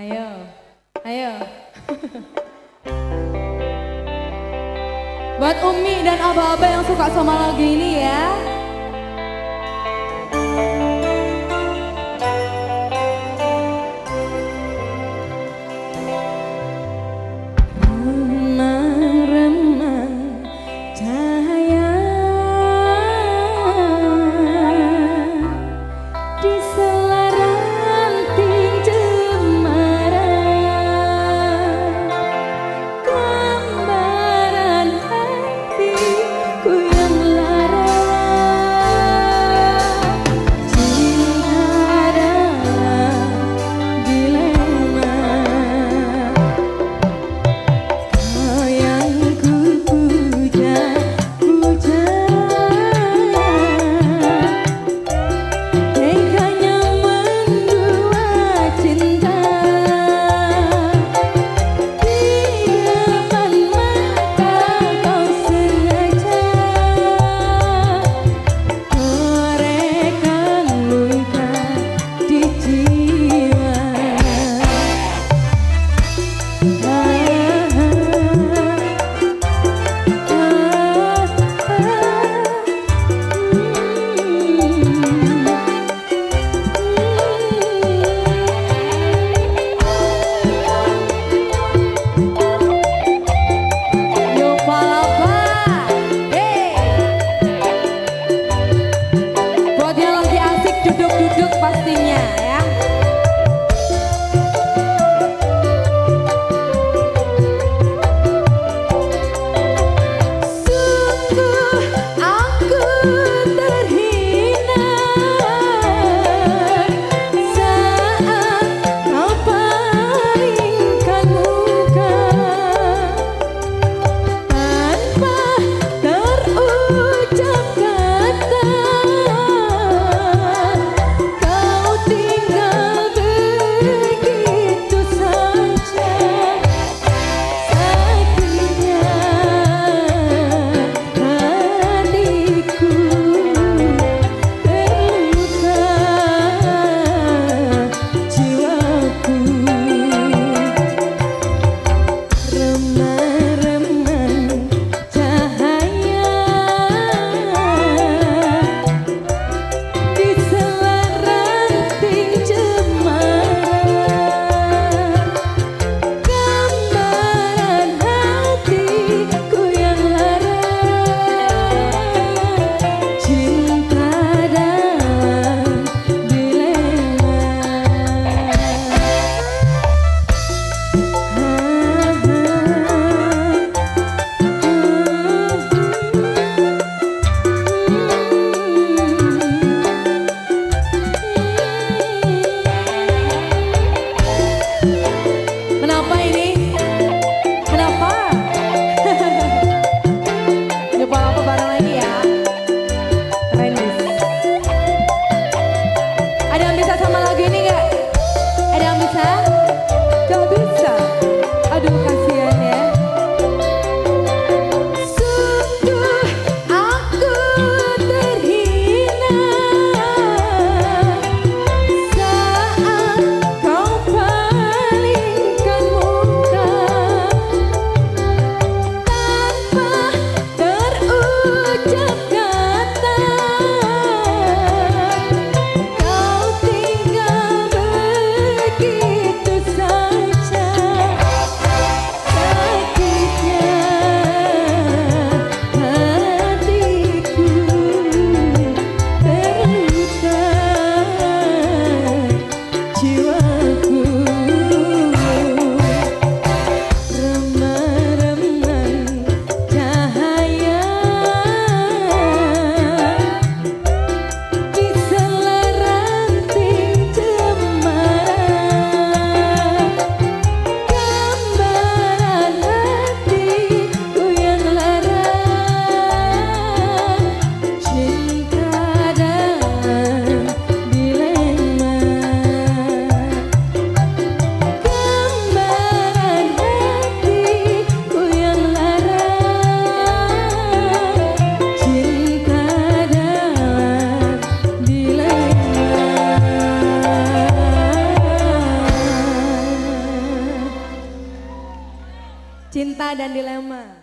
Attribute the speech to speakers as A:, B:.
A: Ayo, ayo. Buat Umi dan Aba-Aba yang suka sama lagu ini ya. Dan Dilema.